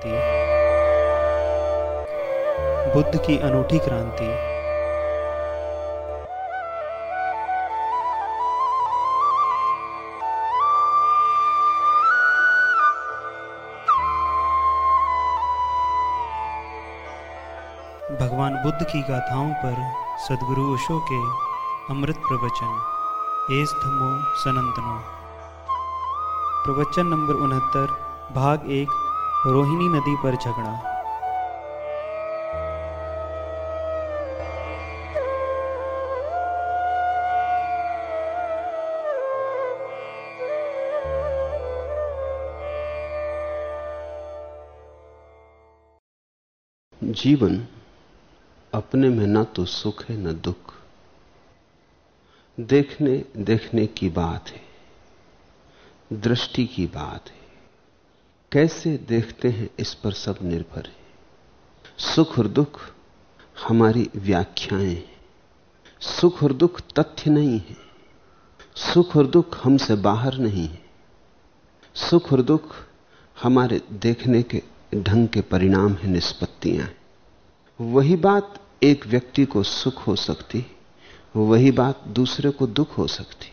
शक्ति बुद्ध की अनूठी क्रांति। भगवान बुद्ध की गाथाओं पर सदगुरु ओशो के अमृत प्रवचन एस धमो सनंतनो प्रवचन नंबर उनहत्तर, भाग एक रोहिणी नदी पर झगड़ा। जीवन अपने में न तो सुख है, न दुख। देखने देखने की बात है, दृष्टि की बात है। कैसे देखते हैं इस पर सब निर्भर है। सुख और दुख हमारी व्याख्याएँ सुख और दुख तथ्य नहीं है। सुख और दुख हमसे बाहर नहीं है। सुख और दुख हमारे देखने के ढंग के परिणाम है, निष्पत्तियाँ हैं। वही बात एक व्यक्ति को सुख हो सकती, वही बात दूसरे को दुख हो सकती।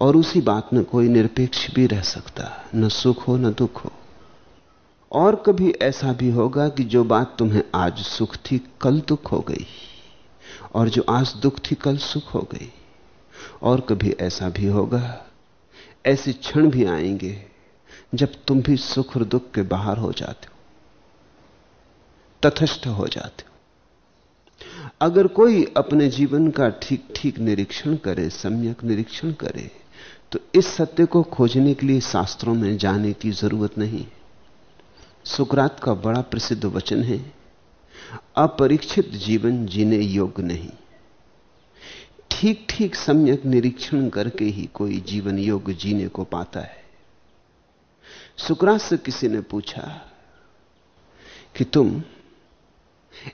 और उसी बात में कोई निरपेक्ष भी रह सकता, न सुख हो, न दुख हो। और कभी ऐसा भी होगा कि जो बात तुम्हें आज सुख थी, कल दुख हो गई, और जो आज दुख थी, कल सुख हो गई। और कभी ऐसा भी होगा, ऐसे क्षण भी आएँगे, जब तुम भी सुख और दुख के बाहर हो जाते हो तथस्थ हो जाते हो। अगर कोई अपने जीवन का ठीक ठीक निरीक्षण करे, सम्यक निरीक्षण करे तो इस सत्य को खोजने के लिए शास्त्रों में जाने की ज़रूरत नहीं। सुकरात का बड़ा प्रसिद्ध वचन है, अपरीक्षित जीवन जीने योग्य नहीं। ठीक ठीक सम्यक निरीक्षण करके ही कोई जीवन योग्य जीने को पाता है। सुकरात से किसी ने पूछा कि तुम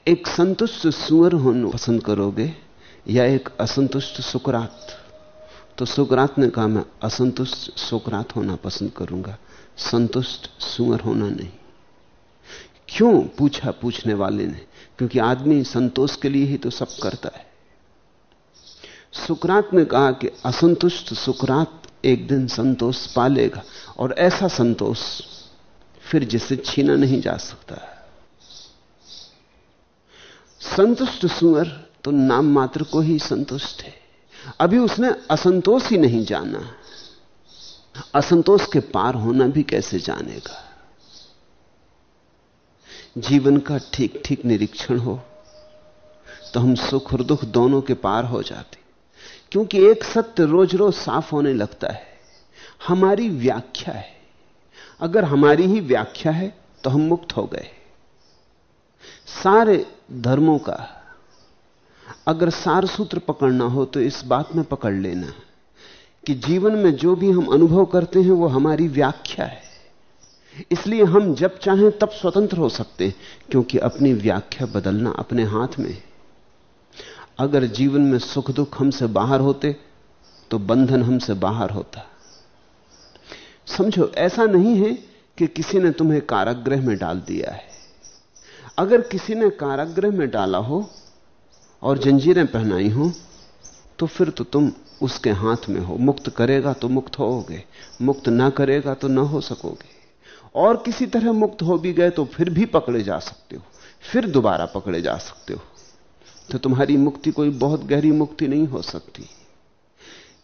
एक संतुष्ट सुअर होना पसंद करोगे या एक असंतुष्ट सुकरात? तो सुकरात ने कहा, मैं असंतुष्ट सुकरात होना पसंद करूँगा। संतुष्ट सुअर होना नहीं। क्यों पूछा पूछने वाले ने? क्योंकि आदमी संतोष के लिए ही तो सब करता है। सुकरात ने कहा कि असंतुष्ट सुकरात एक दिन संतोष पालेगा और ऐसा संतोष फिर जिसे छीना नहीं जा सकता। है संतुष्ट सुअर तो नाम मात्र को ही संतुष्ट है। अभी उसने असंतोष ही नहीं जाना। असंतोष के पार होना भी कैसे जानेगा? जीवन का ठीक ठीक निरीक्षण हो तो हम सुख और दुख दोनों के पार हो जाते। क्योंकि एक सत्य रोज रोज साफ़ होने लगता है। हमारी व्याख्या है। अगर हमारी ही व्याख्या है तो हम मुक्त हो गए। सारे धर्मों का अगर सार सूत्र पकड़ना हो तो इस बात में पकड़ लेना कि जीवन में जो भी हम अनुभव करते हैं वो हमारी व्याख्या है। इसलिए हम जब चाहें तब स्वतंत्र हो सकते हैं, क्योंकि अपनी व्याख्या बदलना अपने हाथ में अगर जीवन में सुख दुख हमसे बाहर होते तो बंधन हमसे बाहर होता। समझो, ऐसा नहीं है कि किसी ने तुम्हें कारागृह में डाल दिया है। अगर किसी ने कारागृह में डाला हो और जंजीरें पहनाई हो तो फिर तो तुम उसके हाथ में हो। मुक्त करेगा तो मुक्त होोगे, मुक्त ना करेगा तो ना हो सकोगे। और किसी तरह मुक्त हो भी गए तो फिर भी पकड़े जा सकते हो, फिर दोबारा पकड़े जा सकते हो। तो तुम्हारी मुक्ति कोई बहुत गहरी मुक्ति नहीं हो सकती।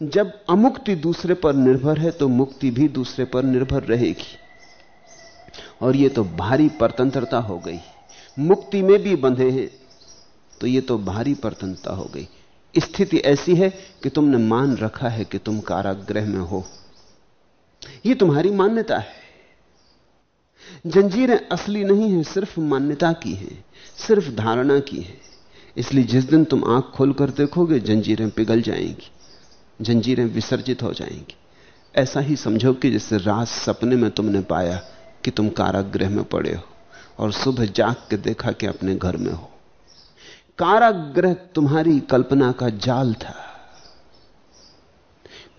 जब अमुक्ति दूसरे पर निर्भर है तो मुक्ति भी दूसरे पर निर्भर रहेगी। और यह तो भारी परतंत्रता हो गई। मुक्ति में भी बंधे हैं। तो यह तो भारी परतंत्रता हो गई। स्थिति ऐसी है कि तुमने मान रखा है कि तुम कारागृह में हो। यह तुम्हारी मान्यता है। जंजीरें असली नहीं है, सिर्फ़ मान्यता की है, सिर्फ़ धारणा की है। इसलिए जिस दिन तुम आँख खोलकर देखोगे, जंजीरें पिघल जाएँगी, जंजीरें विसर्जित हो जाएँगी। ऐसा ही समझो कि जैसे रात सपने में तुमने पाया कि तुम कारागृह में पड़े हो। और सुबह जाग के देखा कि अपने घर में हो। कारागृह तुम्हारी कल्पना का जाल था।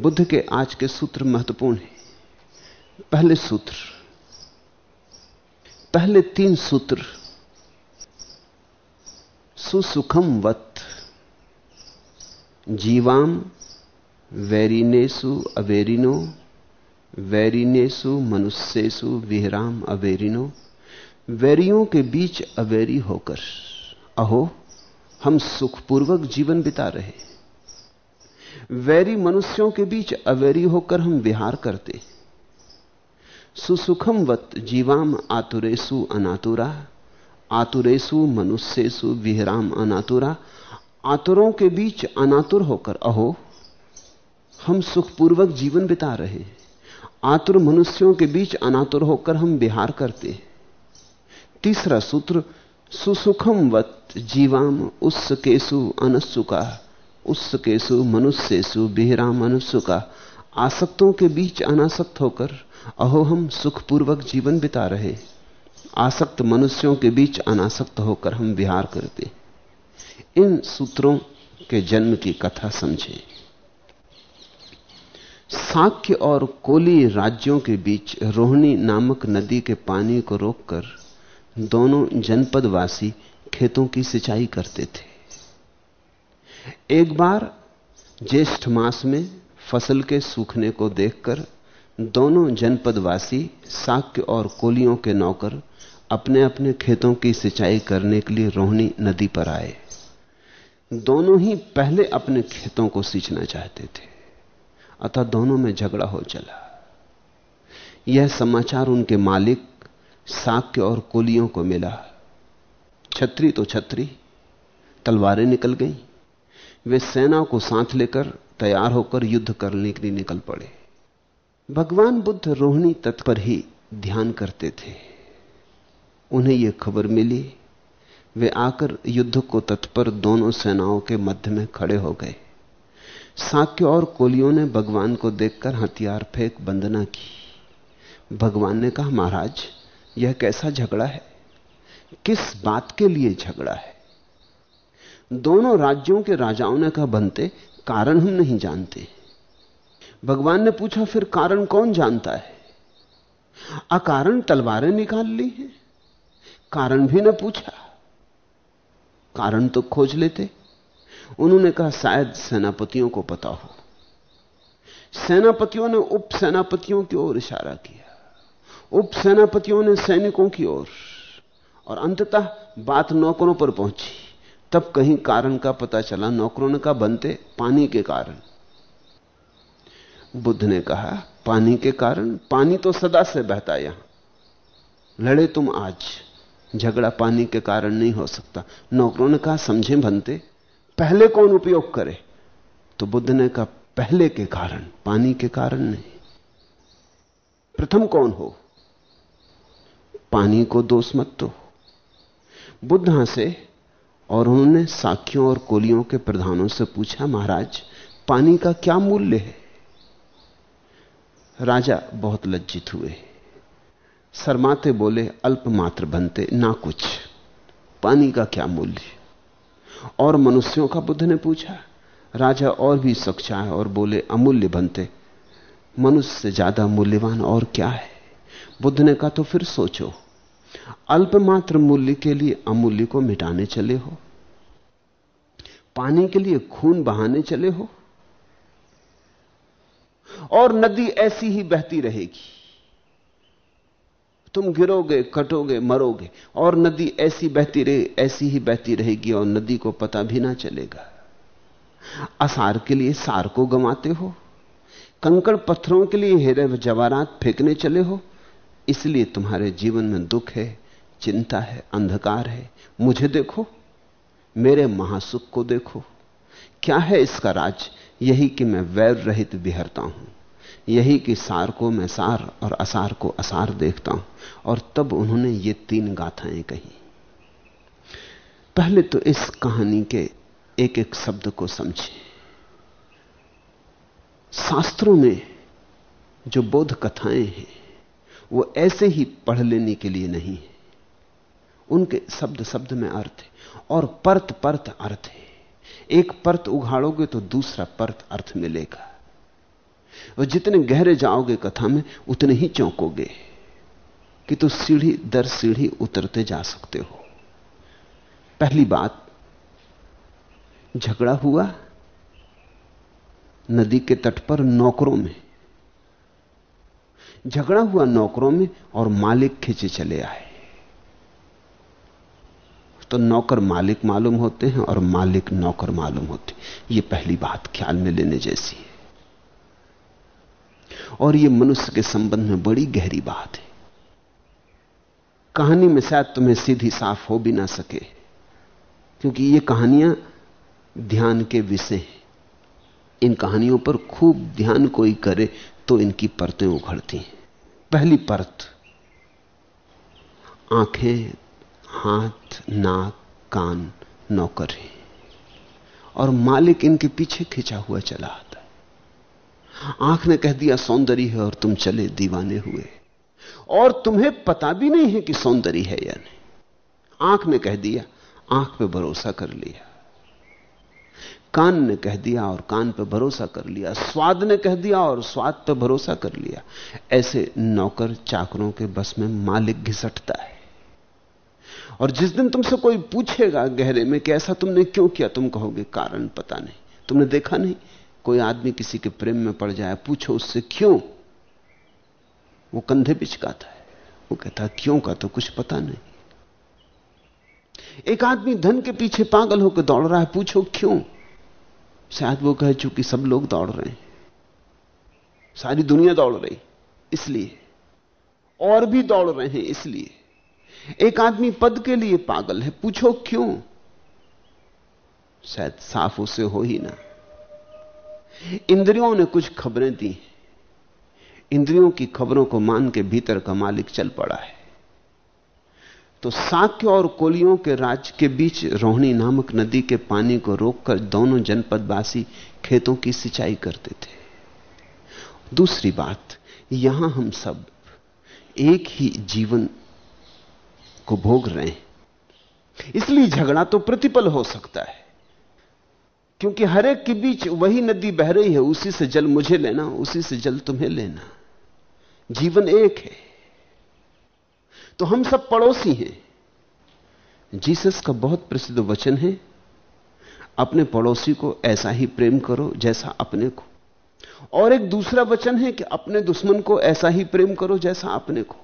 बुद्ध के आज के सूत्र महत्वपूर्ण है। पहले सूत्र, पहले तीन सूत्र। सुसुखम वत, जीवाम वैरिनेसु अवेरिनो, वैरिनेसु मनुष्यसु विहराम अवेरिनो। वैरियों के बीच अवेरी होकर, अहो, हम सुखपूर्वक जीवन बिता रहे वैरी मनुष्यों के बीच अवेरी होकर हम विहार करते सुसुखम वत जीवाम आतुरेसु अनातुरा, आतुरेसु मनुष्यसु विहराम अनातुरा, आतुरों के बीच अनातुर होकर, अहो, हम सुखपूर्वक जीवन बिता रहे आतुर मनुष्यों के बीच अनातुर होकर हम विहार करते तीसरा सूत्र सुसुखम वत जीवाम उस केसु अनसुका केसु मनुष्यसु बिहराम अनुसुका आसक्तों के बीच अनासक्त होकर, अहो हम सुखपूर्वक जीवन बिता रहे। आसक्त मनुष्यों के बीच अनासक्त होकर हम विहार करते। इन सूत्रों के जन्म की कथा समझें। साक्य और कोली राज्यों के बीच रोहिणी नामक नदी के पानी को रोककर दोनों जनपदवासी खेतों की सिंचाई करते थे। एक बार ज्येष्ठ मास में फ़सल के सूखने को देखकर दोनों जनपदवासी साक्य और कोलियों के नौकर अपने अपने खेतों की सिंचाई करने के लिए रोहनी नदी पर आए। दोनों ही पहले अपने खेतों को सींचना चाहते थे, अतः दोनों में झगड़ा हो चला। यह समाचार उनके मालिक साक्य और कोलियों को मिला। छत्री तो छत्री, तलवारें निकल गईं। वे सेना को साथ लेकर तैयार होकर युद्ध करने के लिए निकल पड़े। भगवान बुद्ध रोहिणी तट पर ही ध्यान करते थे। उन्हें यह खबर मिली, वे आकर युद्ध को तत्पर दोनों सेनाओं के मध्य में खड़े हो गए। साक्य और कोलियों ने भगवान को देखकर हथियार फेंक वंदना की। भगवान ने कहा, महाराज यह कैसा झगड़ा है? किस बात के लिए झगड़ा है? दोनों राज्यों के राजाओं ने कहा, बनते कारण हम नहीं जानते। भगवान ने पूछा, फिर कारण कौन जानता है? अकारण तलवारें निकाल ली हैं। कारण भी न पूछा। कारण तो खोज लेते। उन्होंने कहा, शायद सेनापतियों को पता हो। सेनापतियों ने उप सेनापतियों की ओर इशारा किया। उप सेनापतियों ने सैनिकों की ओर और अंततः बात नौकरों पर पहुँची। तब कहीं कारण का पता चला, नौकरों ने कहा, बनते पानी के कारण। बुद्ध ने कहा, पानी के कारण? पानी तो सदा से बहता यहाँ। लड़े तुम आज, झगड़ा पानी के कारण नहीं हो सकता। नौकरों ने कहा, समझे बनते, पहले कौन उपयोग करे? तो बुद्ध ने कहा, पहले के कारण, पानी के कारण नहीं। प्रथम कौन हो? पानी को दोष मत दो। बुद्ध हंसे और उन्होंने साखियों और कोलियों के प्रधानों से पूछा, महाराज, पानी का क्या मूल्य है? राजा बहुत लज्जित हुए। शर्माते बोले, अल्प मात्र बनते, ना कुछ। पानी का क्या मूल्य? और मनुष्यों का बुद्ध ने पूछा। राजा और भी सक्षा है और बोले, अमूल्य बनते, मनुष्य से ज़्यादा मूल्यवान और क्या है? बुद्ध ने कहा तो फिर सोचो अल्पमात्र मूल्य के लिए अमूल्य को मिटाने चले हो। पानी के लिए खून बहाने चले हो। और नदी ऐसी ही बहती रहेगी। तुम गिरोगे, कटोगे, मरोगे, और नदी ऐसी बहती रहे, ऐसी ही बहती रहेगी, और नदी को पता भी ना चलेगा। असार के लिए सार को गंवाते हो। कंकड़ पत्थरों के लिए हेरे जवारात फेंकने चले हो। इसलिए तुम्हारे जीवन में दुख है। चिंता है, अंधकार है। मुझे देखो, मेरे महासुख को देखो। क्या है इसका राज? यही कि मैं वैर रहित बिहरता हूँ। यही कि सार को मैं सार और असार को असार देखता हूँ। और तब उन्होंने ये तीन गाथाएँ कही। पहले तो इस कहानी के एक एक शब्द को समझे। शास्त्रों में जो बोध कथाएँ हैं, वो ऐसे ही पढ़ लेने के लिए नहीं है। उनके शब्द शब्द में अर्थ है और परत परत अर्थ है। एक परत उघाड़ोगे तो दूसरा परत अर्थ मिलेगा। और जितने गहरे जाओगे कथा में, उतने ही चौंकोगे कि तो सीढ़ी दर सीढ़ी उतरते जा सकते हो। पहली बात, झगड़ा हुआ नदी के तट पर नौकरों में। झगड़ा हुआ नौकरों में और मालिक खींचे चले आए। तो नौकर मालिक मालूम होते हैं और मालिक नौकर मालूम होते हैं। यह पहली बात ख्याल में लेने जैसी है। और यह मनुष्य के संबंध में बड़ी गहरी बात है। कहानी में शायद तुम्हें सीधी साफ़ हो भी ना सके, क्योंकि ये कहानियाँ ध्यान के विषय हैं। इन कहानियों पर खूब ध्यान कोई करे तो इनकी परतें उखड़ती हैं। पहली परत, आँखें हाथ, नाक, कान, नौकर है। और मालिक इनके पीछे खिंचा हुआ चला आता है। आँख ने कह दिया, सौंदर्य है और तुम चले दीवाने हुए। और तुम्हें पता भी नहीं है कि सौंदर्य है या नहीं। आँख ने कह दिया, आँख पे भरोसा कर लिया। कान ने कह दिया और कान पे भरोसा कर लिया। स्वाद ने कह दिया और स्वाद पे भरोसा कर लिया। ऐसे नौकर चाकरों के बस में मालिक घिसटता है। और जिस दिन तुमसे कोई पूछेगा गहरे में कि ऐसा तुमने क्यों किया, तुम कहोगे, कारण पता नहीं। तुमने देखा नहीं? कोई आदमी किसी के प्रेम में पड़ जाए, पूछो उससे, क्यों? वो कंधे पिचकाता है। वो कहता क्यों का तो कुछ पता नहीं। एक आदमी धन के पीछे पागल होकर दौड़ रहा है, पूछो, क्यों? शायद वो कह, चूँकि सब लोग दौड़ रहे हैं। सारी दुनिया दौड़ रही, इसलिए। और भी दौड़ रहे हैं, इसलिए। एक आदमी पद के लिए पागल है, पूछो क्यों? शायद साफ़ उसे हो ही ना। इंद्रियों ने कुछ खबरें दी। इंद्रियों की खबरों को मान के भीतर का मालिक चल पड़ा है। तो साक्य और कोलियों के राज्य के बीच रोहिणी नामक नदी के पानी को रोककर दोनों जनपदवासी खेतों की सिंचाई करते थे। दूसरी बात, यहाँ हम सब एक ही जीवन को भोग रहे हैं। इसलिए झगड़ा तो प्रतिपल हो सकता है। क्योंकि हर एक के बीच वही नदी बह रही है, उसी से जल मुझे लेना, उसी से जल तुम्हें लेना। जीवन एक है। तो हम सब पड़ोसी हैं। जीसस का बहुत प्रसिद्ध वचन है, अपने पड़ोसी को ऐसा ही प्रेम करो जैसा अपने को। और एक दूसरा वचन है कि अपने दुश्मन को ऐसा ही प्रेम करो जैसा अपने को।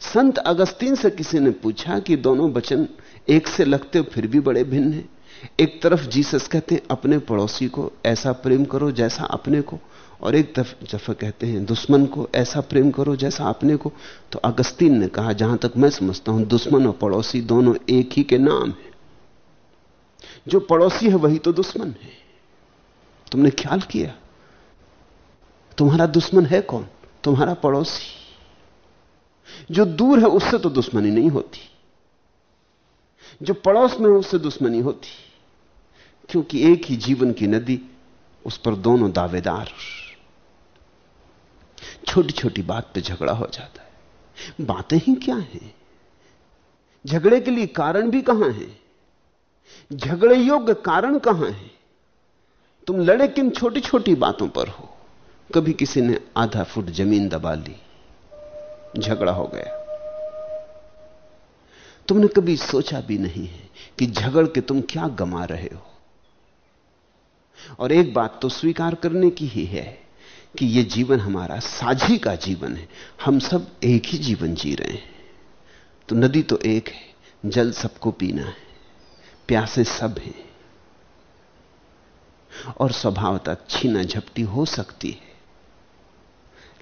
संत अगस्तीन से किसी ने पूछा कि दोनों वचन एक से लगते फिर भी बड़े भिन्न हैं। एक तरफ़ जीसस कहते हैं, अपने पड़ोसी को ऐसा प्रेम करो जैसा अपने को। और एक तरफ़ दफ़ा कहते हैं, दुश्मन को ऐसा प्रेम करो जैसा अपने को। तो अगस्तीन ने कहा, जहाँ तक मैं समझता हूँ, दुश्मन और पड़ोसी दोनों एक ही के नाम है। जो पड़ोसी है वही तो दुश्मन है। तुमने ख्याल किया? तुम्हारा दुश्मन है कौन? तुम्हारा पड़ोसी। जो दूर है उससे तो दुश्मनी नहीं होती। जो पड़ोस में है उससे दुश्मनी होती। क्योंकि एक ही जीवन की नदी, उस पर दोनों दावेदार। छोटी छोटी बात पे झगड़ा हो जाता है। बातें ही क्या हैं? झगड़े के लिए कारण भी कहाँ है? झगड़े योग्य कारण कहाँ है? तुम लड़े किन छोटी छोटी बातों पर हो? कभी किसी ने आधा फुट ज़मीन दबा ली। झगड़ा हो गया। तुमने कभी सोचा भी नहीं है कि झगड़ के तुम क्या गमा रहे हो। और एक बात तो स्वीकार करने की ही है कि यह जीवन हमारा साझी का जीवन है। हम सब एक ही जीवन जी रहे हैं। तो नदी तो एक है, जल सबको पीना है, प्यासे सब हैं। और स्वभावता छीना झपटी हो सकती है।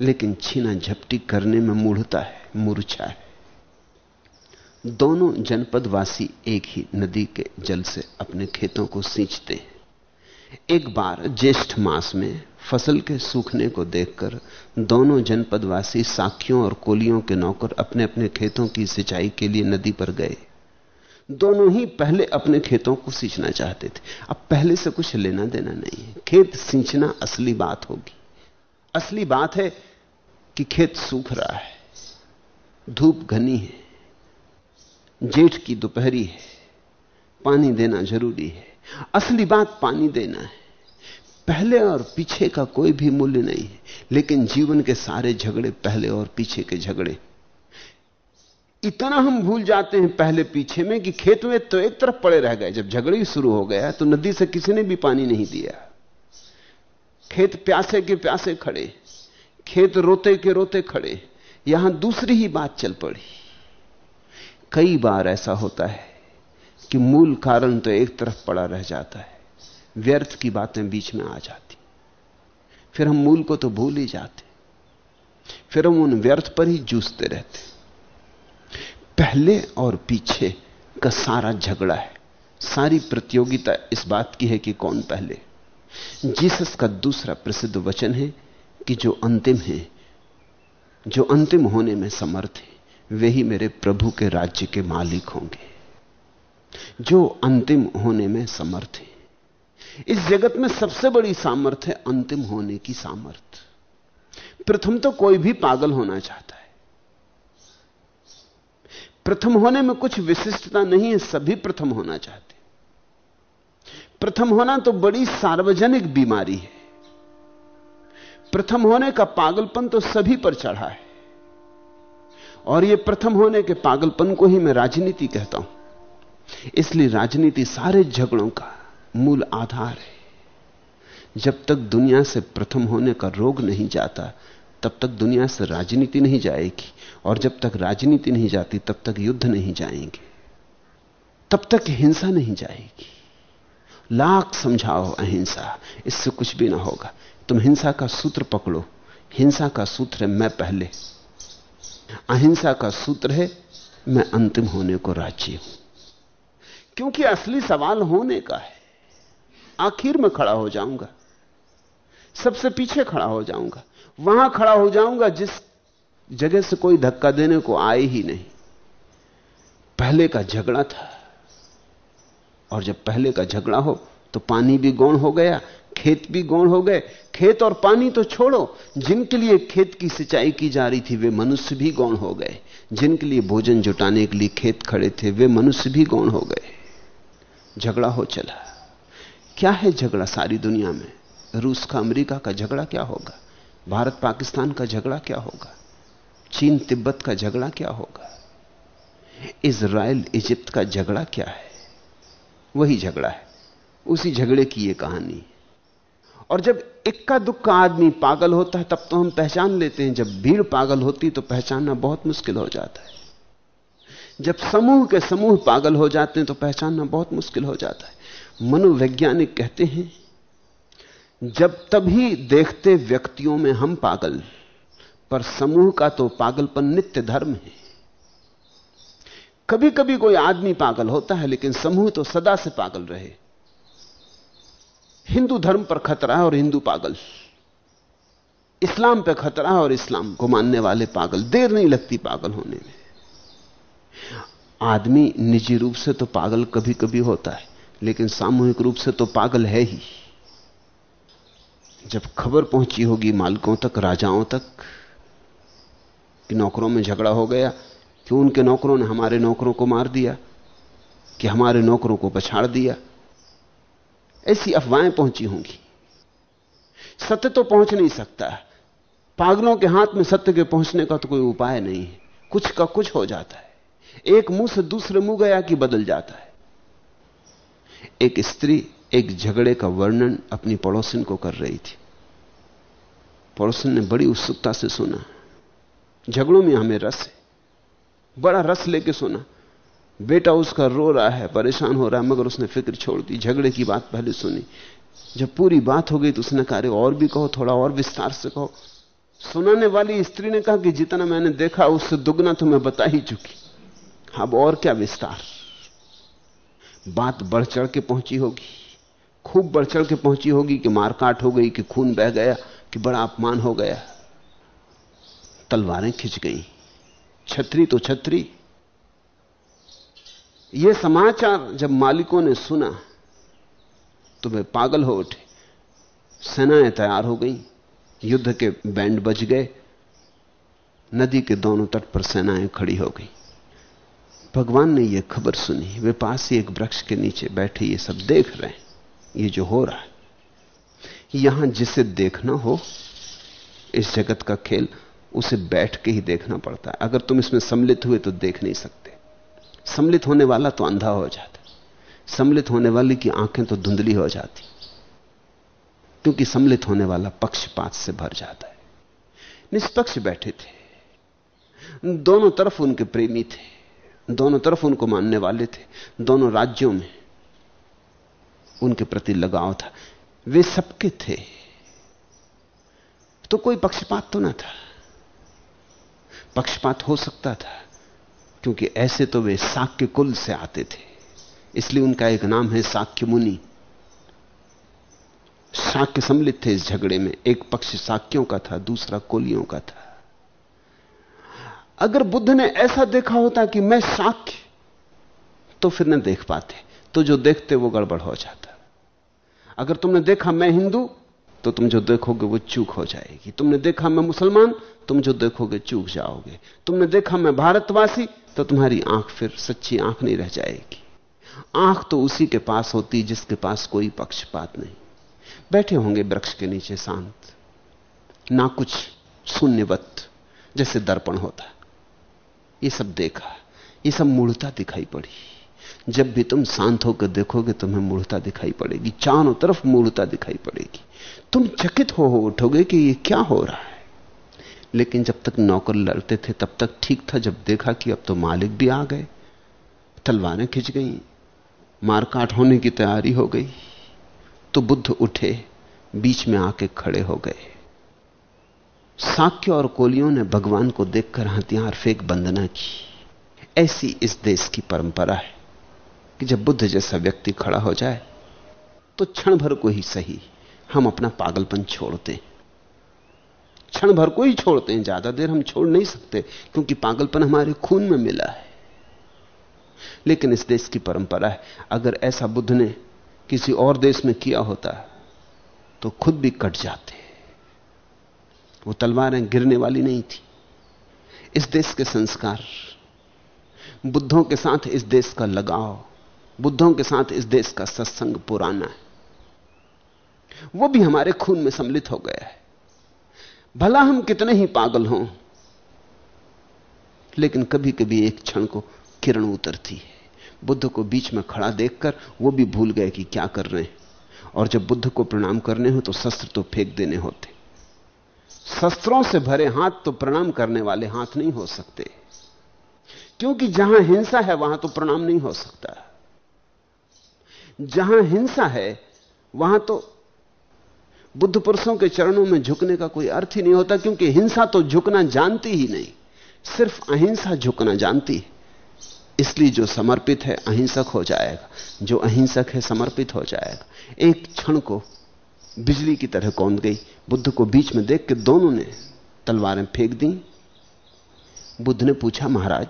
लेकिन छीना झपटी करने में मूढ़ता है, मूर्छा है। दोनों जनपदवासी एक ही नदी के जल से अपने खेतों को सींचते हैं। एक बार ज्येष्ठ मास में फ़सल के सूखने को देखकर दोनों जनपदवासी साखियों और कोलियों के नौकर अपने अपने खेतों की सिंचाई के लिए नदी पर गए। दोनों ही पहले अपने खेतों को सींचना चाहते थे। अब पहले से कुछ लेना देना नहीं है। खेत सींचना असली बात होगी। असली बात है कि खेत सूख रहा है, धूप घनी है, जेठ की दोपहरी है, पानी देना ज़रूरी है। असली बात पानी देना है। पहले और पीछे का कोई भी मूल्य नहीं है, लेकिन जीवन के सारे झगड़े पहले और पीछे के झगड़े। इतना हम भूल जाते हैं पहले पीछे में कि खेत में तो एक तरफ़ पड़े रह गए। जब झगड़े शुरू हो गया तो नदी से किसी ने भी पानी नहीं दिया। खेत प्यासे के प्यासे खड़े, खेत रोते के रोते खड़े, यहाँ दूसरी ही बात चल पड़ी। कई बार ऐसा होता है कि मूल कारण तो एक तरफ़ पड़ा रह जाता है, व्यर्थ की बातें बीच में आ जाती। फिर हम मूल को तो भूल ही जाते, फिर हम उन व्यर्थ पर ही जूझते रहते। पहले और पीछे का सारा झगड़ा है, सारी प्रतियोगिता इस बात की है कि कौन पहले। जीसस का दूसरा प्रसिद्ध वचन है कि जो अंतिम है, जो अंतिम होने में समर्थ है, वे ही मेरे प्रभु के राज्य के मालिक होंगे। जो अंतिम होने में समर्थ है, इस जगत में सबसे बड़ी सामर्थ्य है अंतिम होने की सामर्थ। प्रथम तो कोई भी पागल होना चाहता है। प्रथम होने में कुछ विशिष्टता नहीं है, सभी प्रथम होना चाहते प्रथम होना तो बड़ी सार्वजनिक बीमारी है। प्रथम होने का पागलपन तो सभी पर चढ़ा है। और यह प्रथम होने के पागलपन को ही मैं राजनीति कहता हूँ। इसलिए राजनीति सारे झगड़ों का मूल आधार है। जब तक दुनिया से प्रथम होने का रोग नहीं जाता, तब तक दुनिया से राजनीति नहीं जाएगी। और जब तक राजनीति नहीं जाती, तब तक युद्ध नहीं जाएँगे। तब तक हिंसा नहीं जाएगी। लाख समझाओ अहिंसा, इससे कुछ भी ना होगा। तुम हिंसा का सूत्र पकड़ो। हिंसा का सूत्र है, मैं पहले। अहिंसा का सूत्र है, मैं अंतिम होने को राज़ी हूँ। क्योंकि असली सवाल होने का है। आखिर में खड़ा हो जाऊँगा। सबसे पीछे खड़ा हो जाऊँगा। वहाँ खड़ा हो जाऊँगा जिस जगह से कोई धक्का देने को आए ही नहीं। पहले का झगड़ा था। और जब पहले का झगड़ा हो तो पानी भी गौण हो गया, खेत भी गौण हो गए। खेत और पानी तो छोड़ो, जिनके लिए खेत की सिंचाई की जा रही थी, वे मनुष्य भी गौण हो गए। जिनके लिए भोजन जुटाने के लिए खेत खड़े थे, वे मनुष्य भी गौण हो गए। झगड़ा हो चला। क्या है झगड़ा सारी दुनिया में? रूस का, अमेरिका का झगड़ा क्या होगा? भारत पाकिस्तान का झगड़ा क्या होगा? चीन, तिब्बत का झगड़ा क्या होगा? इसराइल इजिप्त का झगड़ा क्या है? वही झगड़ा है। उसी झगड़े की यह कहानी और जब इक्का दुक्का आदमी पागल होता है, तब तो हम पहचान लेते हैं। जब भीड़ पागल होती तो पहचानना बहुत मुश्किल हो जाता है। जब समूह के समूह पागल हो जाते हैं तो पहचानना बहुत मुश्किल हो जाता है। मनोवैज्ञानिक कहते हैं, जब तभी देखते व्यक्तियों में हम पागल पर समूह का तो पागलपन नित्य धर्म है। कभी कभी कोई आदमी पागल होता है, लेकिन समूह तो सदा से पागल रहे। हिंदू धर्म पर खतरा है और हिंदू पागल। इस्लाम पर खतरा है और इस्लाम को मानने वाले पागल। देर नहीं लगती पागल होने में। आदमी निजी रूप से तो पागल कभी कभी होता है, लेकिन सामूहिक रूप से तो पागल है ही। जब खबर पहुँची होगी मालिकों तक, राजाओं तक, कि नौकरों में झगड़ा हो गया कि उनके नौकरों ने हमारे नौकरों को मार दिया, कि हमारे नौकरों को पछाड़ दिया। ऐसी अफवाहें पहुँची होंगी। सत्य तो पहुँच नहीं सकता। पागलों के हाथ में सत्य के पहुँचने का तो कोई उपाय नहीं है। कुछ का कुछ हो जाता है। एक मुँह से दूसरे मुँह गया कि बदल जाता है। एक स्त्री एक झगड़े का वर्णन अपनी पड़ोसिन को कर रही थी। पड़ोसिन ने बड़ी उत्सुकता से सुना। झगड़ों में हमें रस है। बड़ा रस लेके सुना। बेटा उसका रो रहा है, परेशान हो रहा है, मगर उसने फ़िक्र छोड़ दी, झगड़े की बात पहले सुनी। जब पूरी बात हो गई तो उसने कहा और भी कहो, थोड़ा और विस्तार से कहो। सुनाने वाली स्त्री ने कहा कि जितना मैंने देखा, उससे दुगना तो मैं बता ही चुकी। अब और क्या विस्तार? बात बढ़ चढ़ के पहुँची होगी। खूब बढ़ चढ़ के पहुँची होगी कि मारकाट हो गई, कि खून बह गया, कि बड़ा अपमान हो गया। तलवारें खिंच गई। छतरी तो छतरी। यह समाचार जब मालिकों ने सुना तो वे पागल हो उठे। सेनाएँ तैयार हो गई, युद्ध के बैंड बज गए, नदी के दोनों तट पर सेनाएँ खड़ी हो गई। भगवान ने यह खबर सुनी, वे पास ही एक वृक्ष के नीचे बैठे ये सब देख रहे हैं, ये जो हो रहा है। यहाँ जिसे देखना हो, इस जगत का खेल उसे बैठ के ही देखना पड़ता है। अगर तुम इसमें सम्मिलित हुए तो देख नहीं सकते। सम्मिलित होने वाला तो अंधा हो जाता सम्मिलित होने वाले की आँखें तो धुंधली हो जाती। क्योंकि सम्मिलित होने वाला पक्षपात से भर जाता है। निष्पक्ष बैठे थे। दोनों तरफ़ उनके प्रेमी थे। दोनों तरफ़ उनको मानने वाले थे। दोनों राज्यों में उनके प्रति लगाव था। वे सबके थे। तो कोई पक्षपात तो ना था। पक्षपात हो सकता था, क्योंकि ऐसे तो वे साक्य कुल से आते थे। इसलिए उनका एक नाम है साक्य मुनि। साक्य सम्मिलित थे इस झगड़े में। एक पक्ष साक्यों का था, दूसरा कोलियों का था। अगर बुद्ध ने ऐसा देखा होता कि मैं साक्य तो फिर न देख पाते। तो जो देखते, वो गड़बड़ हो जाता। अगर तुमने देखा मैं हिंदू तो तुम जो देखोगे वो चूक हो जाएगी। तुमने देखा मैं मुसलमान, तुम जो देखोगे चूक जाओगे। तुमने देखा मैं भारतवासी तो तुम्हारी आँख फिर सच्ची आँख नहीं रह जाएगी। आँख तो उसी के पास होती जिसके पास कोई पक्षपात नहीं। बैठे होंगे वृक्ष के नीचे शांत। ना कुछ शून्यवत, जैसे दर्पण होता। ये सब देखा, ये सब मूढ़ता दिखाई पड़ी। जब भी तुम शांत होकर देखोगे तुम्हें मूढ़ता दिखाई पड़ेगी चारों तरफ़ मूढ़ता दिखाई पड़ेगी। तुम चकित हो, हो उठोगे कि ये क्या हो रहा है? लेकिन जब तक नौकर लड़ते थे तब तक ठीक था जब देखा कि अब तो मालिक भी आ गए। तलवारें खिंच गई मारकाट होने की तैयारी हो गई तो बुद्ध उठे बीच में आके खड़े हो गए। साक्य और कोलियों ने भगवान को देखकर हथियार फेंक बंदना की। ऐसी इस देश की परंपरा है। कि जब बुद्ध जैसा व्यक्ति खड़ा हो जाए तो क्षण भर को ही सही, हम अपना पागलपन छोड़ते हैं। क्षण भर को ही छोड़ते हैं, ज़्यादा देर हम छोड़ नहीं सकते, क्योंकि पागलपन हमारे खून में मिला है। लेकिन इस देश की परंपरा है, अगर ऐसा बुद्ध ने किसी और देश में किया होता तो खुद भी कट जाते वो तलवारें गिरने वाली नहीं थी। इस देश के संस्कार, बुद्धों के साथ इस देश का लगाव बुद्धों के साथ इस देश का सत्संग पुराना है। वो भी हमारे खून में सम्मिलित हो गया है। भला हम कितने ही पागल हों, लेकिन कभी कभी एक क्षण को किरण उतरती है। बुद्ध को बीच में खड़ा देखकर वो भी भूल गए कि क्या कर रहे हैं। और जब बुद्ध को प्रणाम करने हो तो शस्त्र तो फेंक देने होते। शस्त्रों से भरे हाथ तो प्रणाम करने वाले हाथ नहीं हो सकते। क्योंकि जहाँ हिंसा है, वहाँ तो प्रणाम नहीं हो सकता। जहाँ हिंसा है, वहाँ तो बुद्ध पुरुषों के चरणों में झुकने का कोई अर्थ ही नहीं होता, क्योंकि हिंसा तो झुकना जानती ही नहीं। सिर्फ़ अहिंसा झुकना जानती है। इसलिए जो समर्पित है, अहिंसक हो जाएगा। जो अहिंसक है, समर्पित हो जाएगा। एक क्षण को बिजली की तरह कौंद गई। बुद्ध को बीच में देख के दोनों ने तलवारें फेंक दी। बुद्ध ने पूछा, महाराज,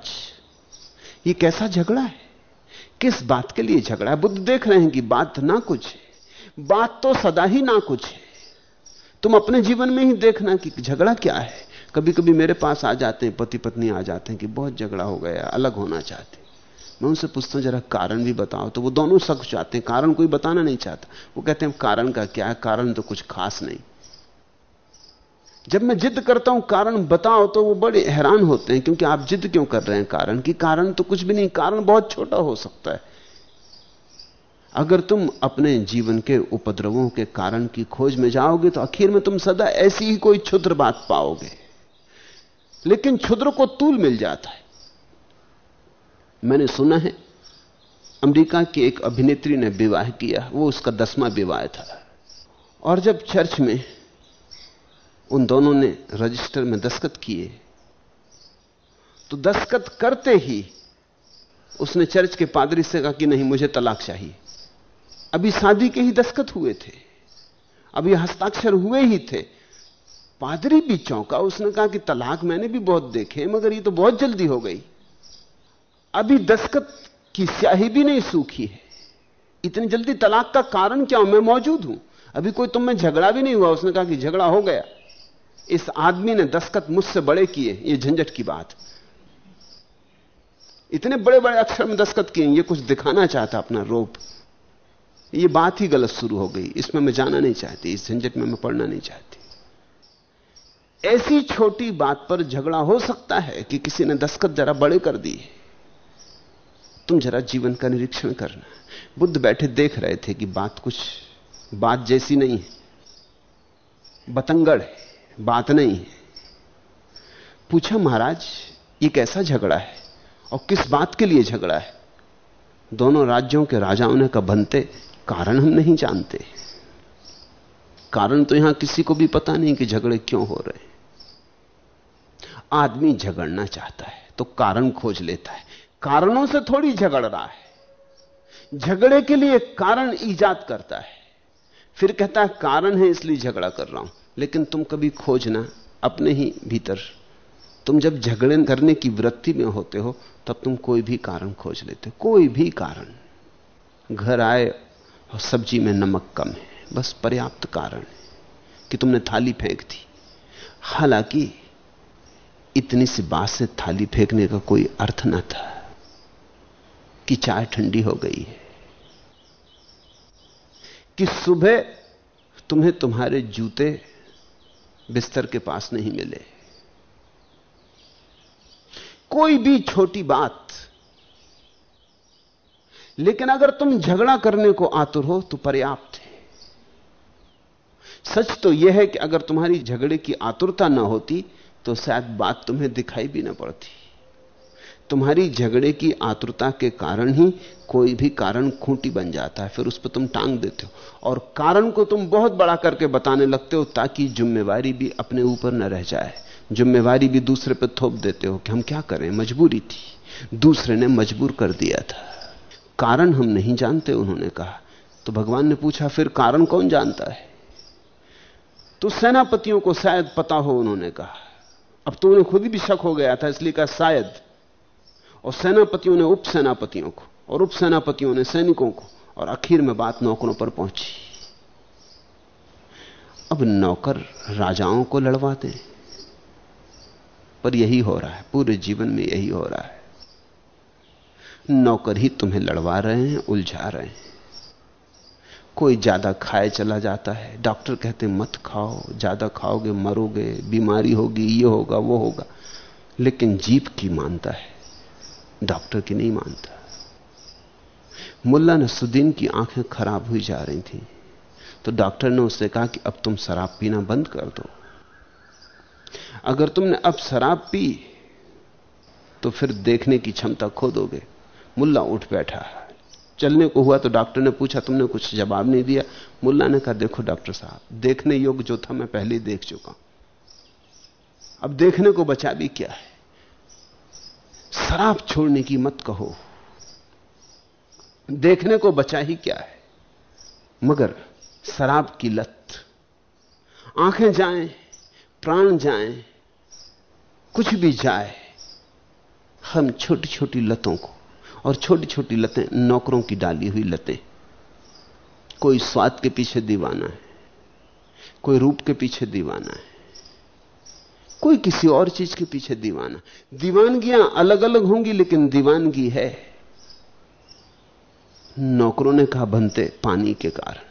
ये कैसा झगड़ा है? किस बात के लिए झगड़ा है? बुद्ध देख रहे हैं कि बात ना कुछ है। बात तो सदा ही ना कुछ है। तुम अपने जीवन में ही देखना कि झगड़ा क्या है। कभी कभी मेरे पास आ जाते हैं पति पत्नी आ जाते हैं कि बहुत झगड़ा हो गया, अलग होना चाहते मैं उनसे पूछता हूँ, जरा कारण भी बताओ। तो वो दोनों सक चाहते हैं। कारण कोई बताना नहीं चाहता। वो कहते हैं कारण का क्या है? कारण तो कुछ खास नहीं। जब मैं जिद करता हूँ, कारण बताओ तो वो बड़े हैरान होते हैं, क्योंकि आप जिद क्यों कर रहे हैं कारण? की कारण तो कुछ भी नहीं, कारण बहुत छोटा हो सकता है। अगर तुम अपने जीवन के उपद्रवों के कारण की खोज में जाओगे तो आखिर में तुम सदा ऐसी ही कोई क्षुद्र बात पाओगे। लेकिन क्षुद्र को तूल मिल जाता है। मैंने सुना है, अमेरिका की एक अभिनेत्री ने विवाह किया, वो उसका दसवां विवाह था। और जब चर्च में उन दोनों ने रजिस्टर में दस्खत किए। तो दस्खत करते ही उसने चर्च के पादरी से कहा कि नहीं, मुझे तलाक चाहिए। अभी शादी के ही दस्खत हुए थे। अभी हस्ताक्षर हुए ही थे। पादरी भी चौंका, उसने कहा कि तलाक मैंने भी बहुत देखे, मगर ये तो बहुत जल्दी हो गई। अभी दस्खत की स्याही भी नहीं सूखी है। इतनी जल्दी तलाक का कारण क्या? हो मैं मौजूद हूँ। अभी कोई तुम में झगड़ा भी नहीं हुआ? उसने कहा कि झगड़ा हो गया। इस आदमी ने दस्खत मुझसे बड़े किए, ये झंझट की बात। इतने बड़े बड़े अक्षर में दस्खत किए, ये कुछ दिखाना चाहता अपना रोप ये बात ही गलत शुरू हो गई। इसमें मैं जाना नहीं चाहती, इस झंझट में मैं पढ़ना नहीं चाहती। ऐसी छोटी बात पर झगड़ा हो सकता है कि किसी ने दस्खत जरा बड़े कर दिए तुम जरा जीवन का निरीक्षण करना। बुद्ध बैठे देख रहे थे कि बात कुछ, बात जैसी नहीं है। बतंगड़ है। बात नहीं है। पूछा, महाराज, ये कैसा झगड़ा है? और किस बात के लिए झगड़ा है? दोनों राज्यों के राजाओं ने कहा बनते कारण हम नहीं जानते। कारण तो यहाँ किसी को भी पता नहीं कि झगड़े क्यों हो रहे आदमी झगड़ना चाहता है तो कारण खोज लेता है। कारणों से थोड़ी झगड़ रहा है। झगड़े के लिए कारण ईजाद करता है। फिर कहता है, कारण है, इसलिए झगड़ा कर रहा हूँ। लेकिन तुम कभी खोजना अपने ही भीतर। तुम जब झगड़े करने की वृत्ति में होते हो, तब तुम कोई भी कारण खोज लेते हो। कोई भी कारण। घर आए और सब्ज़ी में नमक कम है, बस पर्याप्त कारण है कि तुमने थाली फेंक दी। हालाँकि इतनी सी बात से थाली फेंकने का कोई अर्थ ना था कि चाय ठंडी हो गई है। कि सुबह तुम्हें तुम्हारे जूते बिस्तर के पास नहीं मिले। कोई भी छोटी बात, लेकिन अगर तुम झगड़ा करने को आतुर हो तो पर्याप्त है। सच तो यह है कि अगर तुम्हारी झगड़े की आतुरता ना होती तो शायद बात तुम्हें दिखाई भी ना पड़ती। तुम्हारी झगड़े की आतुरता के कारण ही कोई भी कारण खूंटी बन जाता है, फिर उस पर तुम टांग देते हो। और कारण को तुम बहुत बड़ा करके बताने लगते हो ताकि जिम्मेवारी भी अपने ऊपर न रह जाए। जिम्मेवारी भी दूसरे पर थोप देते हो कि हम क्या करें? मजबूरी थी। दूसरे ने मजबूर कर दिया था। कारण हम नहीं जानते, उन्होंने कहा। तो भगवान ने पूछा, फिर कारण कौन जानता है? तो सेनापतियों को शायद पता हो, उन्होंने कहा। अब तो उन्हें खुद भी शक हो गया था, इसलिए कहा, शायद और सेनापतियों ने उप सेनापतियों को और उप सेनापतियों ने सैनिकों को और आखिर में बात नौकरों पर पहुँची। अब नौकर राजाओं को लड़वाते पर यही हो रहा है, पूरे जीवन में यही हो रहा है। नौकर ही तुम्हें लड़वा रहे हैं, उलझा रहे हैं। कोई ज़्यादा खाए चला जाता है, डॉक्टर कहते मत खाओ, ज़्यादा खाओगे मरोगे, बीमारी होगी, ये होगा, वो होगा। लेकिन जीप की मानता है। डॉक्टर की नहीं मानता। मुल्ला नसुद्दीन की आँखें खराब हुई जा रही थी। तो डॉक्टर ने उससे कहा कि अब तुम शराब पीना बंद कर दो। अगर तुमने अब शराब पी तो फिर देखने की क्षमता खो दोगे मुल्ला उठ बैठा। चलने को हुआ तो डॉक्टर ने पूछा, तुमने कुछ जवाब नहीं दिया। मुल्ला ने कहा, देखो डॉक्टर साहब, देखने योग्य जो था मैं पहले ही देख चुका अब देखने को बचा भी क्या है? शराब छोड़ने की मत कहो। देखने को बचा ही क्या है? मगर शराब की लत। आँखें जाएँ, प्राण जाएँ, कुछ भी जाए, हम छोटी छोटी लतों को और छोटी छोटी लतें, नौकरों की डाली हुई लतें। कोई स्वाद के पीछे दीवाना है, कोई रूप के पीछे दीवाना है। कोई किसी और चीज़ के पीछे दीवाना। दीवानगियाँ अलग अलग होंगी, लेकिन दीवानगी है। नौकरों ने कहा, बनते पानी के कारण।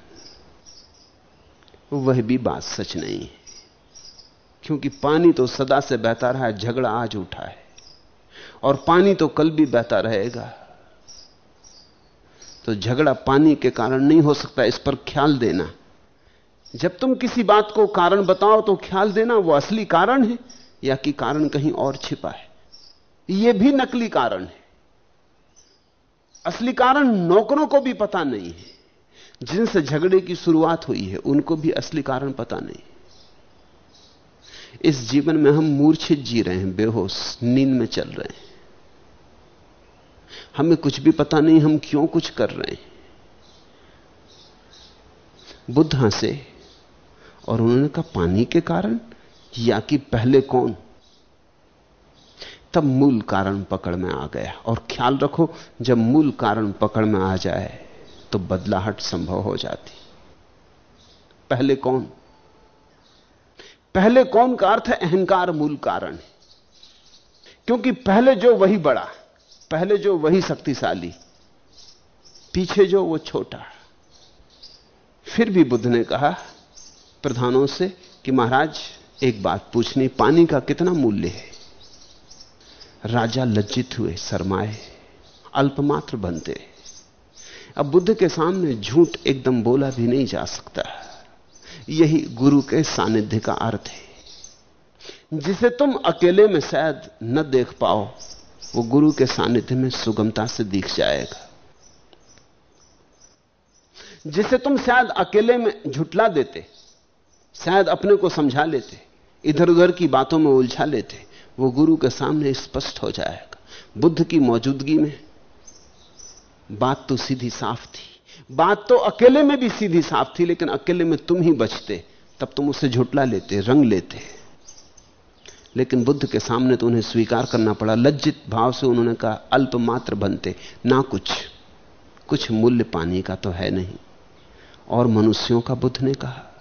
वह भी बात सच नहीं है। क्योंकि पानी तो सदा से बहता रहा है, झगड़ा आज उठा है। और पानी तो कल भी बहता रहेगा। तो झगड़ा पानी के कारण नहीं हो सकता, इस पर ख्याल देना। जब तुम किसी बात को कारण बताओ तो ख्याल देना वो असली कारण है, या कि कारण कहीं और छिपा है। यह भी नकली कारण है। असली कारण नौकरों को भी पता नहीं है। जिनसे झगड़े की शुरुआत हुई है, उनको भी असली कारण पता नहीं। इस जीवन में हम मूर्छित जी रहे हैं, बेहोश, नींद में चल रहे हैं। हमें कुछ भी पता नहीं, हम क्यों कुछ कर रहे हैं। बुद्ध हंसे और उन्होंने कहा, पानी के कारण या कि पहले कौन? तब मूल कारण पकड़ में आ गया। और ख्याल रखो, जब मूल कारण पकड़ में आ जाए तो बदलाहट संभव हो जाती। पहले कौन? पहले कौन का अर्थ है अहंकार मूल कारण? है क्योंकि पहले जो वही बड़ा, पहले जो वही शक्तिशाली, पीछे जो वो छोटा। फिर भी बुद्ध ने कहा प्रधानों से कि महाराज, एक बात पूछनी, पानी का कितना मूल्य है? राजा लज्जित हुए, शरमाए, अल्पमात्र बनते। अब बुद्ध के सामने झूठ एकदम बोला भी नहीं जा सकता। यही गुरु के सानिध्य का अर्थ है। जिसे तुम अकेले में शायद न देख पाओ, वो गुरु के सानिध्य में सुगमता से दिख जाएगा। जिसे तुम शायद अकेले में झुटला देते शायद अपने को समझा लेते इधर उधर की बातों में उलझा लेते, वो गुरु के सामने स्पष्ट हो जाएगा। बुद्ध की मौजूदगी में बात तो सीधी साफ़ थी। बात तो अकेले में भी सीधी साफ़ थी, लेकिन अकेले में तुम ही बचते, तब तुम उसे झुटला लेते, रंग लेते। लेकिन बुद्ध के सामने तो उन्हें स्वीकार करना पड़ा। लज्जित भाव से उन्होंने कहा, अल्पमात्र बनते, ना कुछ। कुछ मूल्य पानी का तो है नहीं। और मनुष्यों का बुद्ध ने कहा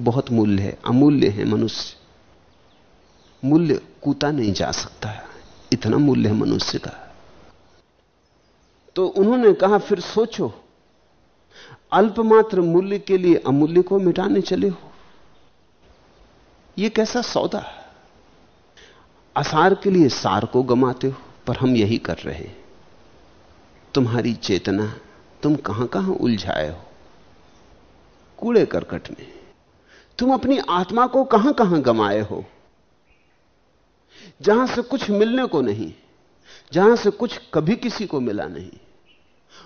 बहुत मूल्य है, अमूल्य है मनुष्य। मूल्य कूता नहीं जा सकता है, इतना मूल्य है मनुष्य का। तो उन्होंने कहा, फिर सोचो, अल्पमात्र मूल्य के लिए अमूल्य को मिटाने चले हो। यह कैसा सौदा असार के लिए सार को गमाते हो, पर हम यही कर रहे हैं। तुम्हारी चेतना, तुम कहाँ कहाँ उलझाए हो? कूड़े करकट में। तुम अपनी आत्मा को कहाँ कहाँ गमाए हो? जहाँ से कुछ मिलने को नहीं, जहाँ से कुछ कभी किसी को मिला नहीं।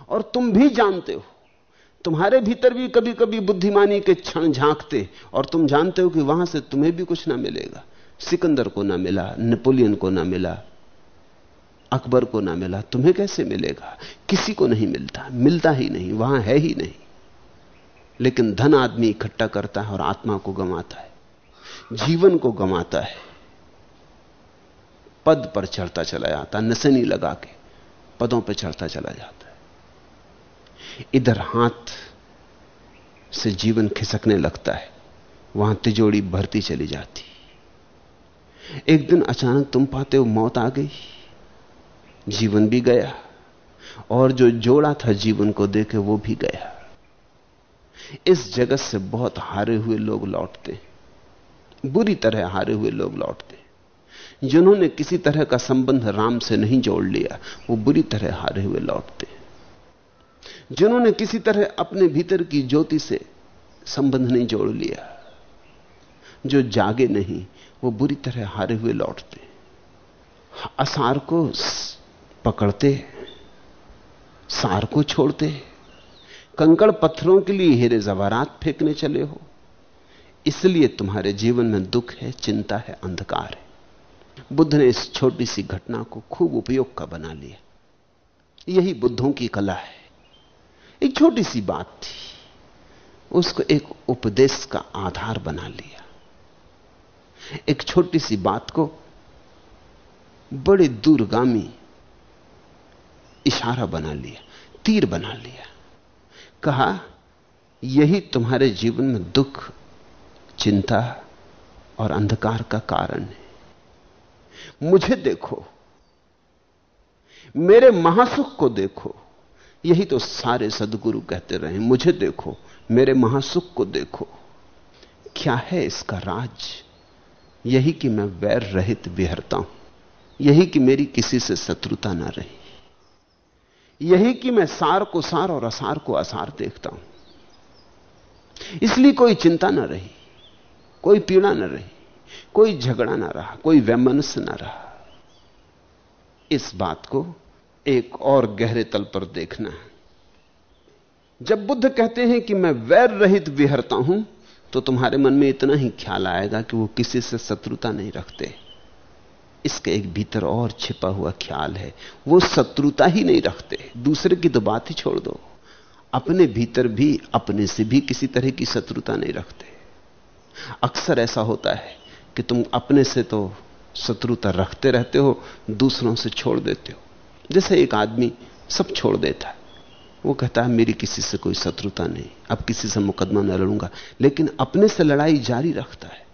और तुम भी जानते हो, तुम्हारे भीतर भी कभी कभी बुद्धिमानी के क्षण झांकते, और तुम जानते हो कि वहाँ से तुम्हें भी कुछ ना मिलेगा। सिकंदर को ना मिला, नेपोलियन को ना मिला, अकबर को ना मिला, तुम्हें कैसे मिलेगा? किसी को नहीं मिलता मिलता ही नहीं, वहाँ है ही नहीं। लेकिन धन आदमी इकट्ठा करता है और आत्मा को गंवाता है। जीवन को गंवाता है। पद पर चढ़ता चला जाता नशनी लगा के पदों पर चढ़ता चला जाता है। इधर हाथ से जीवन खिसकने लगता है, वहाँ तिजोड़ी भरती चली जाती एक दिन अचानक तुम पाते हो मौत आ गई, जीवन भी गया, और जो जोड़ा था जीवन को देखे वो भी गया। इस जगत से बहुत हारे हुए लोग लौटते बुरी तरह हारे हुए लोग लौटते जिन्होंने किसी तरह का संबंध राम से नहीं जोड़ लिया, वो बुरी तरह हारे हुए लौटते जिन्होंने किसी तरह अपने भीतर की ज्योति से संबंध नहीं जोड़ लिया, जो जागे नहीं, वो बुरी तरह हारे हुए लौटते असार को पकड़ते सार को छोड़ते कंकड़ पत्थरों के लिए हीरे जवारात फेंकने चले हो। इसलिए तुम्हारे जीवन में दुख है, चिंता है, अंधकार है। बुद्ध ने इस छोटी सी घटना को खूब उपयोग का बना लिया। यही बुद्धों की कला है। एक छोटी सी बात थी। उसको एक उपदेश का आधार बना लिया। एक छोटी सी बात को बड़े दूरगामी इशारा बना लिया, तीर बना लिया। कहा, यही तुम्हारे जीवन में दुख, चिंता और अंधकार का कारण है। मुझे देखो, मेरे महासुख को देखो। यही तो सारे सदगुरु कहते रहे, मुझे देखो, मेरे महासुख को देखो। क्या है इसका राज? यही कि मैं वैर रहित बिहरता हूँ, यही कि मेरी किसी से शत्रुता ना रही। यही कि मैं सार को सार और असार को असार देखता हूँ। इसलिए कोई चिंता ना रही, कोई पीड़ा ना रही, कोई झगड़ा ना रहा, कोई वैमनस्य ना रहा। इस बात को एक और गहरे तल पर देखना है। जब बुद्ध कहते हैं कि मैं वैर रहित विहरता हूँ तो तुम्हारे मन में इतना ही ख्याल आएगा कि वो किसी से शत्रुता नहीं रखते। इसके एक भीतर और छिपा हुआ ख्याल है। वो शत्रुता ही नहीं रखते। दूसरे की तो बात ही छोड़ दो। अपने भीतर भी, अपने से भी किसी तरह की शत्रुता नहीं रखते। अक्सर ऐसा होता है कि तुम अपने से तो शत्रुता रखते रहते हो, दूसरों से छोड़ देते हो। जैसे एक आदमी सब छोड़ देता है। वो कहता है, मेरी किसी से कोई शत्रुता नहीं। अब किसी से मुकदमा न लड़ूँगा। लेकिन अपने से लड़ाई जारी रखता है।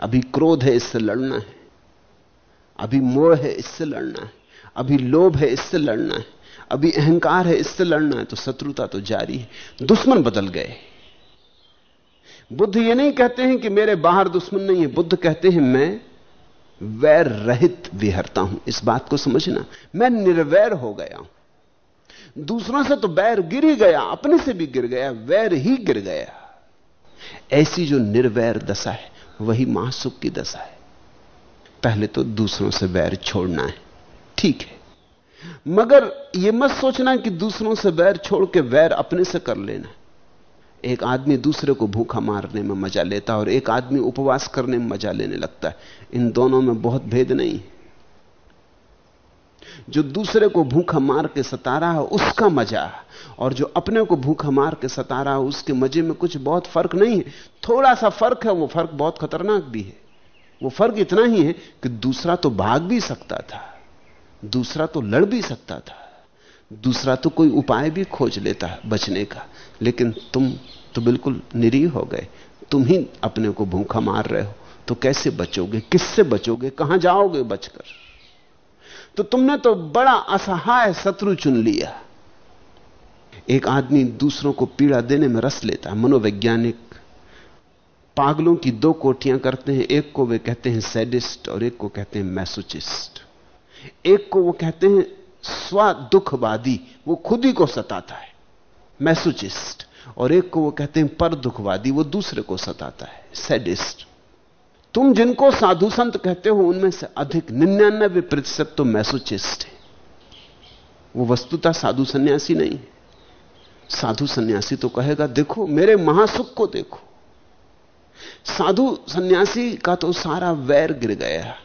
अभी क्रोध है, इससे लड़ना है। अभी मोह है, इससे लड़ना है। अभी लोभ है, इससे लड़ना है। अभी अहंकार है, इससे लड़ना है। तो शत्रुता तो जारी है। दुश्मन बदल गए। बुद्ध ये नहीं कहते हैं कि मेरे बाहर दुश्मन नहीं है। बुद्ध कहते हैं, मैं वैर रहित विहरता हूँ। इस बात को समझना। मैं निर्वैर हो गया हूँ। दूसरों से तो बैर गिर ही गया, अपने से भी गिर गया, वैर ही गिर गया। ऐसी जो निर्वैर दशा है वही महासुख की दशा है। पहले तो दूसरों से बैर छोड़ना है। ठीक है। मगर यह मत सोचना कि दूसरों से बैर छोड़ के वैर अपने से कर लेना एक आदमी दूसरे को भूखा मारने में मज़ा लेता है और एक आदमी उपवास करने में मज़ा लेने लगता है। इन दोनों में बहुत भेद नहीं जो दूसरे को भूखा मार के सता रहा है, उसका मज़ा और जो अपने को भूखा मार के सता रहा है, उसके मज़े में कुछ बहुत फ़र्क नहीं है। थोड़ा सा फ़र्क है, वो फ़र्क बहुत खतरनाक भी है। वो फ़र्क इतना ही है कि दूसरा तो भाग भी सकता था, दूसरा तो लड़ भी सकता था, दूसरा तो कोई उपाय भी खोज लेता है बचने का। लेकिन तुम तो बिल्कुल निरीह हो गए, तुम ही अपने को भूखा मार रहे हो। तो कैसे बचोगे, किससे बचोगे, कहाँ जाओगे बचकर? तो तुमने तो बड़ा असहाय शत्रु चुन लिया। एक आदमी दूसरों को पीड़ा देने में रस लेता है, मनोवैज्ञानिक। पागलों की दो कोटियाँ करते हैं, एक को वे कहते हैं सैडिस्ट और एक को कहते हैं मैसोचिस्ट एक को वो कहते हैं स्व दुखवादी वो खुद ही को सताता है मैसोचिस्ट और एक को वो कहते हैं पर दुखवादी वो दूसरे को सताता है सैडिस्ट तुम जिनको साधु संत कहते हो, उनमें से अधिक निन्यानबे प्रतिशत तो मैसोचिस्ट है। वो वस्तुता साधु सन्यासी नहीं है। साधु सन्यासी तो कहेगा, देखो, मेरे महासुख को देखो। साधु सन्यासी का तो सारा वैर गिर गया।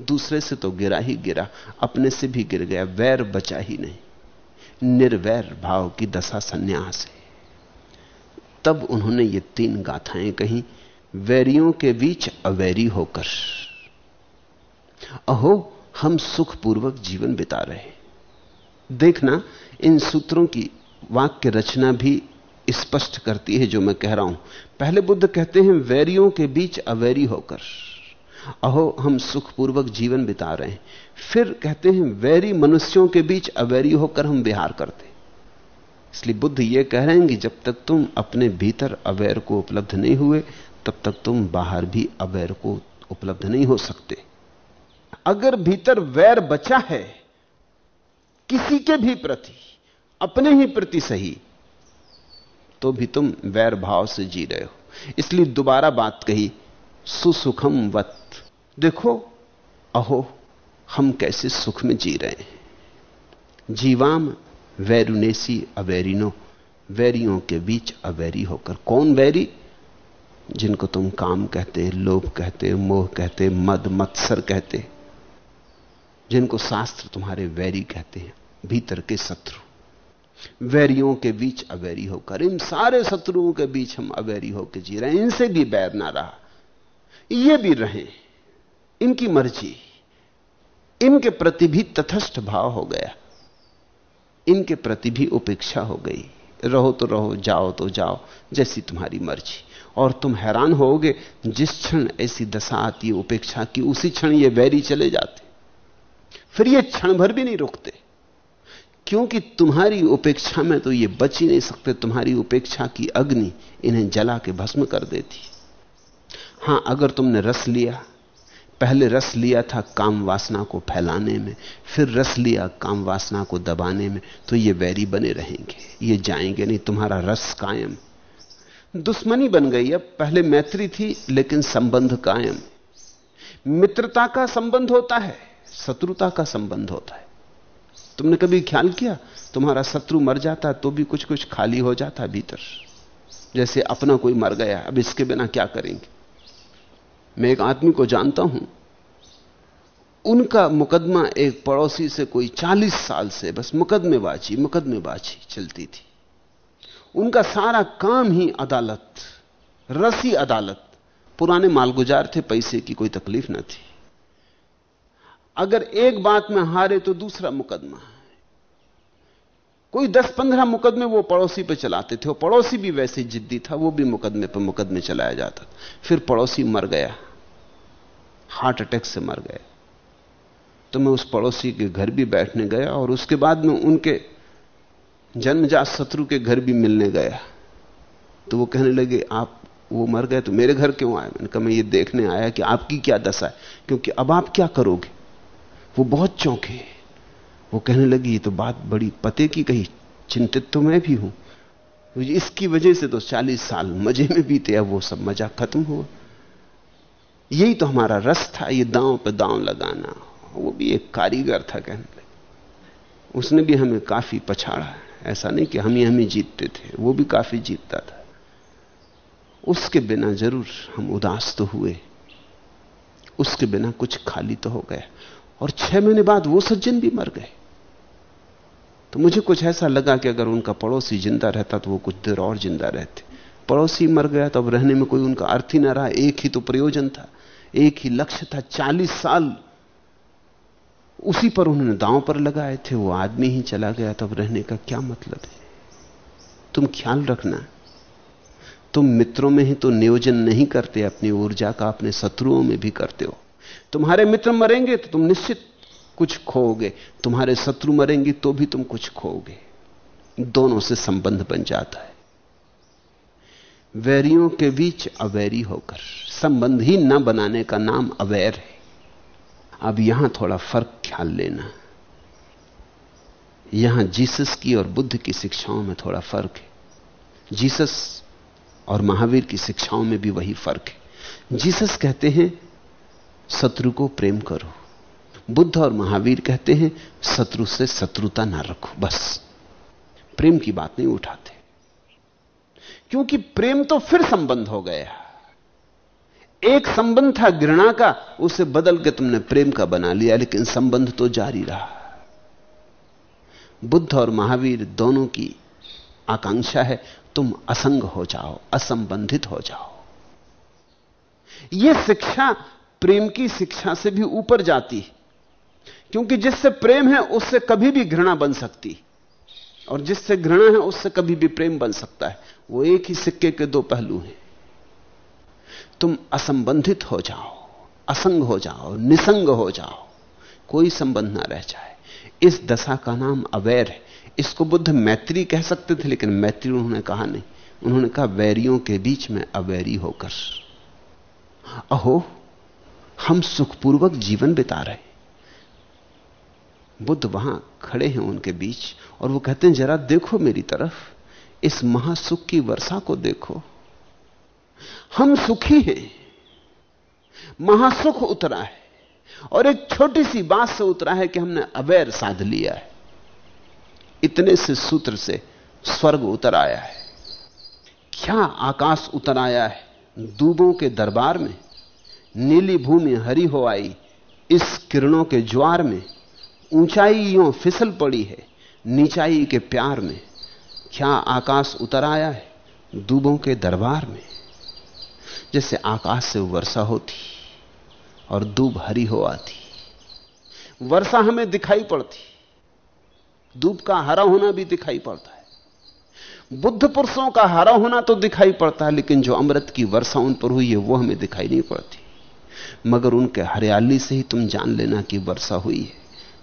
दूसरे से तो गिरा ही गिरा, अपने से भी गिर गया। वैर बचा ही नहीं। निर्वैर भाव की दशा सन्यास है। तब उन्होंने ये तीन गाथाएँ कही वैरियों के बीच अवैरी होकर। अहो, हम सुखपूर्वक जीवन बिता रहे देखना, इन सूत्रों की वाक्य रचना भी स्पष्ट करती है जो मैं कह रहा हूँ। पहले बुद्ध कहते हैं, वैरियों के बीच अवैरी होकर। अहो, हम सुखपूर्वक जीवन बिता रहे हैं। फिर कहते हैं, वैरी मनुष्यों के बीच अवैरी होकर हम विहार करते इसलिए बुद्ध यह कह रहे हैं कि जब तक तुम अपने भीतर अवैर को उपलब्ध नहीं हुए तब तक तुम बाहर भी अवैर को उपलब्ध नहीं हो सकते। अगर भीतर वैर बचा है, किसी के भी प्रति, अपने ही प्रति सही तो भी तुम वैर भाव से जी रहे हो। इसलिए दोबारा बात कही, सुसुखम वत। देखो, अहो, हम कैसे सुख में जी रहे हैं। जीवाम वैरुनेसी अवैरिनो, वैरियों के बीच अवैरी होकर कौन वैरी? जिनको तुम काम कहते, लोभ कहते, मोह कहते, मद, मत्सर कहते, जिनको शास्त्र तुम्हारे वैरी कहते हैं, भीतर के शत्रु। वैरियों के बीच अवैरी होकर, इन सारे शत्रुओं के बीच हम अवैरी होकर जी रहे इनसे भी बैर ना रहा। ये भी रहे, इनकी मर्ज़ी, इनके प्रति भी तथस्थ भाव हो गया। इनके प्रति भी उपेक्षा हो गई। रहो तो रहो, जाओ तो जाओ, जैसी तुम्हारी मर्ज़ी। और तुम हैरान होगे जिस क्षण ऐसी दशा आती है उपेक्षा की, उसी क्षण ये वैरी चले जाते। फिर ये क्षण भर भी नहीं रुकते। क्योंकि तुम्हारी उपेक्षा में तो ये बच ही नहीं सकते, तुम्हारी उपेक्षा की अग्नि इन्हें जला के भस्म कर देती हाँ, अगर तुमने रस लिया, पहले रस लिया था काम वासना को फैलाने में, फिर रस लिया काम वासना को दबाने में तो ये वैरी बने रहेंगे, ये जाएँगे नहीं, तुम्हारा रस कायम। दुश्मनी बन गई। अब पहले मैत्री थी, लेकिन संबंध कायम। मित्रता का संबंध होता है, शत्रुता का संबंध होता है। तुमने कभी ख्याल किया? तुम्हारा शत्रु मर जाता तो भी कुछ कुछ खाली हो जाता भीतर। जैसे अपना कोई मर गया, अब इसके बिना क्या करेंगे? मैं एक आदमी को जानता हूँ। उनका मुकदमा एक पड़ोसी से कोई चालीस साल से, बस मुकदमेबाजी मुकदमेबाजी चलती थी। उनका सारा काम ही अदालत, रसी अदालत। पुराने मालगुजार थे, पैसे की कोई तकलीफ़ ना थी। अगर एक बात में हारे तो दूसरा मुकदमा कोई दस पंद्रह मुकदमे वो पड़ोसी पे चलाते थे वो पड़ोसी भी वैसे जिद्दी था, वो भी मुकदमे पर मुकदमे चलाया जाता फिर पड़ोसी मर गया। हार्ट अटैक से मर गया तो मैं उस पड़ोसी के घर भी बैठने गया, और उसके बाद में उनके जन्मजात शत्रु के घर भी मिलने गया। तो वो कहने लगे, आप, वो मर गए तो मेरे घर क्यों आए? मैंने कहा, मैं ये देखने आया कि आपकी क्या दशा है, क्योंकि अब आप क्या करोगे? वो बहुत चौंके। वो कहने लगी, ये तो बात बड़ी पते की कही, चिंतित तो मैं भी हूँ। इसकी वजह से तो चालीस साल मज़े में बीते, अब वो सब मज़ा खत्म हुआ। यही तो हमारा रस था, ये दांव पे दांव लगाना। वो भी एक कारीगर था कहने लगे। उसने भी हमें काफ़ी पछाड़ा ऐसा नहीं कि हम ही हम ही जीतते थे, वो भी काफ़ी जीतता था। उसके बिना ज़रूर हम उदास तो हुए। उसके बिना कुछ खाली तो हो गया और छह महीने बाद वो सज्जन भी मर गए। तो मुझे कुछ ऐसा लगा कि अगर उनका पड़ोसी ज़िंदा रहता तो वो कुछ देर और ज़िंदा रहते। पड़ोसी मर गया तो अब रहने में कोई उनका अर्थ ही ना रहा। एक ही तो प्रयोजन था। एक ही लक्ष्य था। चालीस साल उसी पर उन्होंने दांव पर लगाए थे, वो आदमी ही चला गया, तब रहने का क्या मतलब है? तुम ख्याल रखना। तुम मित्रों में ही तो नियोजन नहीं करते, अपनी ऊर्जा का अपने शत्रुओं में भी करते हो। तुम्हारे मित्र मरेंगे तो तुम निश्चित कुछ खोओगे, तुम्हारे शत्रु मरेंगे तो भी तुम कुछ खोओगे। दोनों से संबंध बन जाता है। वैरियों के बीच अवैरी होकर, संबंध ही न बनाने का नाम अवैर है। अब यहाँ थोड़ा फ़र्क ख्याल लेना। यहाँ जीसस की और बुद्ध की शिक्षाओं में थोड़ा फ़र्क है। जीसस और महावीर की शिक्षाओं में भी वही फ़र्क है। जीसस कहते हैं, शत्रु को प्रेम करो। बुद्ध और महावीर कहते हैं, शत्रु से शत्रुता ना रखो, बस। प्रेम की बात नहीं उठाते। क्योंकि प्रेम तो फिर संबंध हो गया। एक संबंध था घृणा का, उसे बदल के तुमने प्रेम का बना लिया, लेकिन संबंध तो जारी रहा। बुद्ध और महावीर दोनों की आकांक्षा है, तुम असंग हो जाओ, असंबंधित हो जाओ। यह शिक्षा प्रेम की शिक्षा से भी ऊपर जाती है, क्योंकि जिससे प्रेम है, उससे कभी भी घृणा बन सकती। और जिससे घृणा है, उससे कभी भी प्रेम बन सकता है। वो एक ही सिक्के के दो पहलू हैं। तुम असंबंधित हो जाओ, असंग हो जाओ, निसंग हो जाओ, कोई संबंध ना रह जाए। इस दशा का नाम अवैर है। इसको बुद्ध मैत्री कह सकते थे, लेकिन मैत्री उन्होंने कहा नहीं। उन्होंने कहा, वैरियों के बीच में अवैरी होकर। अहो, हम सुखपूर्वक जीवन बिता रहे बुद्ध वहाँ खड़े हैं उनके बीच, और वो कहते हैं, जरा देखो मेरी तरफ़, इस महासुख की वर्षा को देखो। हम सुखी हैं। महासुख उतरा है। और एक छोटी सी बात से उतरा है कि हमने अवैर साध लिया है। इतने से सूत्र से स्वर्ग उतर आया है। क्या आकाश उतर आया है? दूबों के दरबार में, नीली भूमि हरी हो आई, इस किरणों के ज्वार में ऊंचाई यो फिसल पड़ी है, नीचाई के प्यार में। क्या आकाश उतर आया है? दूबों के दरबार में। जैसे आकाश से वर्षा होती और दूब हरी हो आती। वर्षा हमें दिखाई पड़ती दूब का हरा होना भी दिखाई पड़ता है। बुद्ध पुरुषों का हरा होना तो दिखाई पड़ता है, लेकिन जो अमृत की वर्षा उन पर हुई है, वो हमें दिखाई नहीं पड़ती। मगर उनके हरियाली से ही तुम जान लेना कि वर्षा हुई है।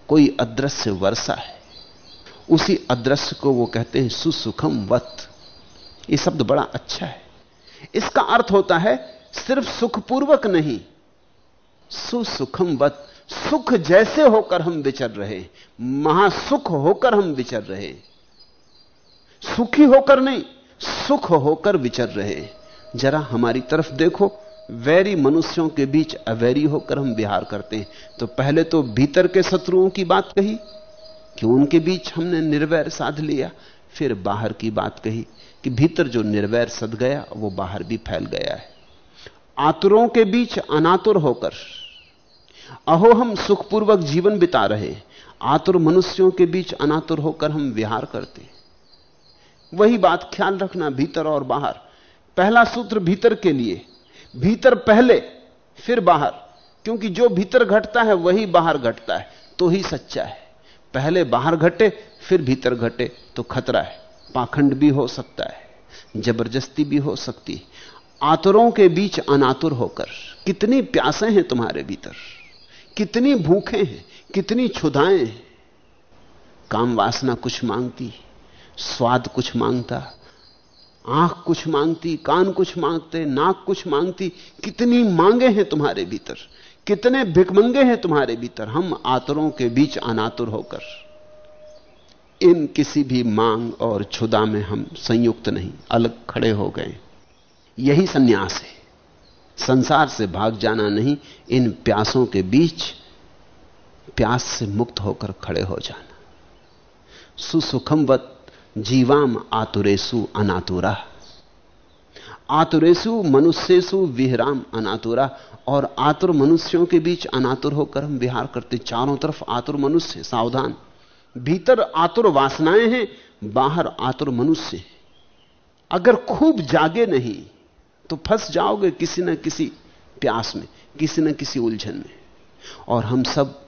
कोई अदृश्य वर्षा है। उसी अदृश्य को वो कहते हैं सुसुखम वत। ये शब्द बड़ा अच्छा है। इसका अर्थ होता है सिर्फ़ सुखपूर्वक नहीं, सुसुखम वत, सुख जैसे होकर हम विचर रहे, महासुख होकर हम विचर रहे, सुखी होकर नहीं, सुख होकर विचर रहे। जरा हमारी तरफ़ देखो, वैरी मनुष्यों के बीच अवैरी होकर हम विहार करते हैं। तो पहले तो भीतर के शत्रुओं की बात कही, कि उनके बीच हमने निर्वैर साध लिया, फिर बाहर की बात कही। कि भीतर जो निर्वैर सद गया, वो बाहर भी फैल गया है। आतुरों के बीच अनातुर होकर, अहो हम सुखपूर्वक जीवन बिता रहे, आतुर मनुष्यों के बीच अनातुर होकर हम विहार करते। वही बात ख्याल रखना भीतर और बाहर। पहला सूत्र भीतर के लिए, भीतर पहले, फिर बाहर। क्योंकि जो भीतर घटता है, वही बाहर घटता है तो ही सच्चा है। पहले बाहर घटे, फिर भीतर घटे तो खतरा है। पाखंड भी हो सकता है, ज़बरदस्ती भी हो सकती आतुरों के बीच अनातुर होकर, कितनी प्यासें हैं तुम्हारे भीतर, कितनी भूखें हैं, कितनी क्षुधाएँ हैं। काम वासना कुछ मांगती, स्वाद कुछ माँगता, आँख कुछ मांगती, कान कुछ मांगते, नाक कुछ मांगती, कितनी मांगे हैं तुम्हारे भीतर, कितने भिकमंगे हैं तुम्हारे भीतर, हम आतरों के बीच अनातुर होकर। इन किसी भी मांग और छुदा में हम संयुक्त नहीं, अलग खड़े हो गए। यही सन्यास है। संसार से भाग जाना नहीं, इन प्यासों के बीच प्यास से मुक्त होकर खड़े हो जाना। सुसुखमवत जीवाम आतुरेसु अनातुरा। आतुरेसु मनुष्यसु विहराम अनातुरा। और आतुर मनुष्यों के बीच अनातुर होकर हम विहार करते, चारों तरफ़ आतुर मनुष्य, सावधान। भीतर आतुर वासनाएँ हैं, बाहर आतुर मनुष्य अगर खूब जागे नहीं तो फंस जाओगे किसी न किसी प्यास में, किसी न किसी उलझन में। और हम सब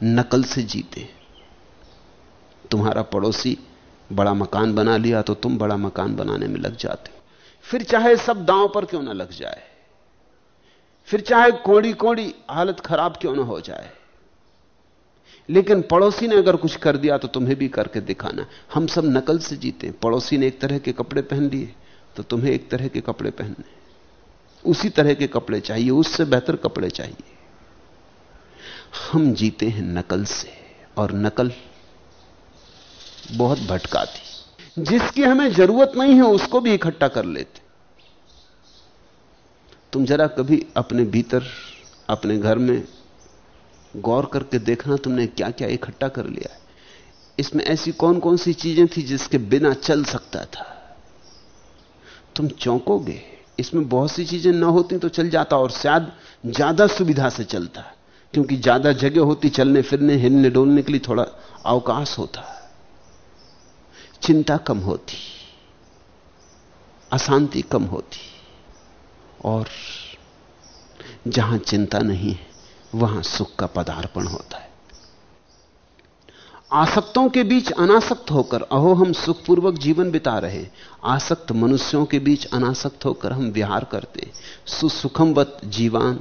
नकल से जीते तुम्हारा पड़ोसी बड़ा मकान बना लिया तो तुम बड़ा मकान बनाने में लग जाते हो। फिर चाहे सब दांव पर क्यों ना लग जाए, फिर चाहे कोड़ी कोड़ी हालत खराब क्यों ना हो जाए लेकिन पड़ोसी ने अगर कुछ कर दिया तो तुम्हें भी करके दिखाना हम सब नकल से जीते पड़ोसी ने एक तरह के कपड़े पहन लिए तो तुम्हें एक तरह के कपड़े पहनने उसी तरह के कपड़े चाहिए, उससे बेहतर कपड़े चाहिए। हम जीते हैं नकल से, और नकल बहुत भटकाती। जिसकी हमें ज़रूरत नहीं है, उसको भी इकट्ठा कर लेते। तुम जरा कभी अपने भीतर, अपने घर में गौर करके देखना तुमने क्या क्या इकट्ठा कर लिया है। इसमें ऐसी कौन कौन सी चीज़ें थी जिसके बिना चल सकता था? तुम चौंकोगे। इसमें बहुत सी चीज़ें ना होती तो चल जाता और शायद ज़्यादा सुविधा से चलता, क्योंकि ज़्यादा जगह होती चलने फिरने, हिलने डोलने के लिए थोड़ा अवकाश होता। चिंता कम होती, अशांति कम होती, और जहाँ चिंता नहीं है वहाँ सुख का पदार्पण होता है। आसक्तों के बीच अनासक्त होकर, अहो, हम सुखपूर्वक जीवन बिता रहे। आसक्त मनुष्यों के बीच अनासक्त होकर हम विहार करते। सुसुखमवत जीवान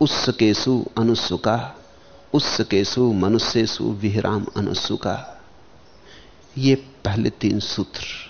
उस्सकेशु अनुसुका उस्सकेशु मनुष्यसु विहराम अनुसुका ये पहले तीन सूत्र।